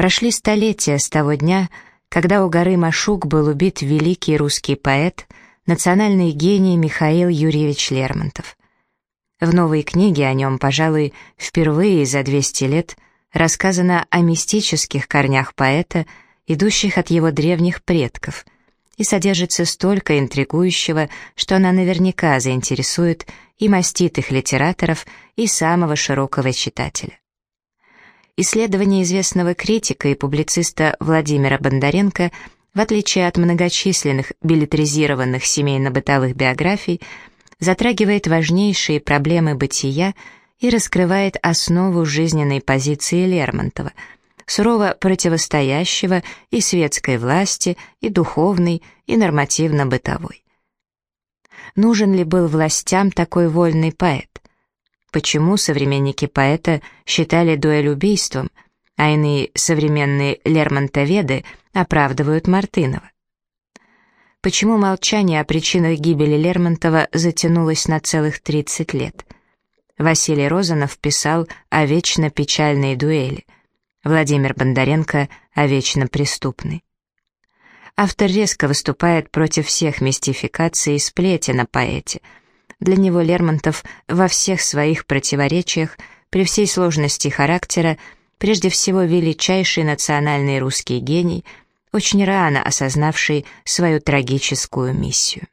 Прошли столетия с того дня, когда у горы Машук был убит великий русский поэт, национальный гений Михаил Юрьевич Лермонтов. В новой книге о нем, пожалуй, впервые за 200 лет рассказано о мистических корнях поэта, идущих от его древних предков, и содержится столько интригующего, что она наверняка заинтересует и маститых литераторов, и самого широкого читателя. Исследование известного критика и публициста Владимира Бондаренко, в отличие от многочисленных билетризированных семейно-бытовых биографий, затрагивает важнейшие проблемы бытия и раскрывает основу жизненной позиции Лермонтова, сурово противостоящего и светской власти, и духовной, и нормативно-бытовой. Нужен ли был властям такой вольный поэт? Почему современники поэта считали дуэль убийством, а иные современные лермонтоведы оправдывают Мартынова. Почему молчание о причинах гибели Лермонтова затянулось на целых 30 лет? Василий Розанов писал о вечно печальной дуэли, Владимир Бондаренко о вечно преступной. Автор резко выступает против всех мистификаций и сплетен о поэте – для него Лермонтов во всех своих противоречиях, при всей сложности характера, прежде всего величайший национальный русский гений, очень рано осознавший свою трагическую миссию.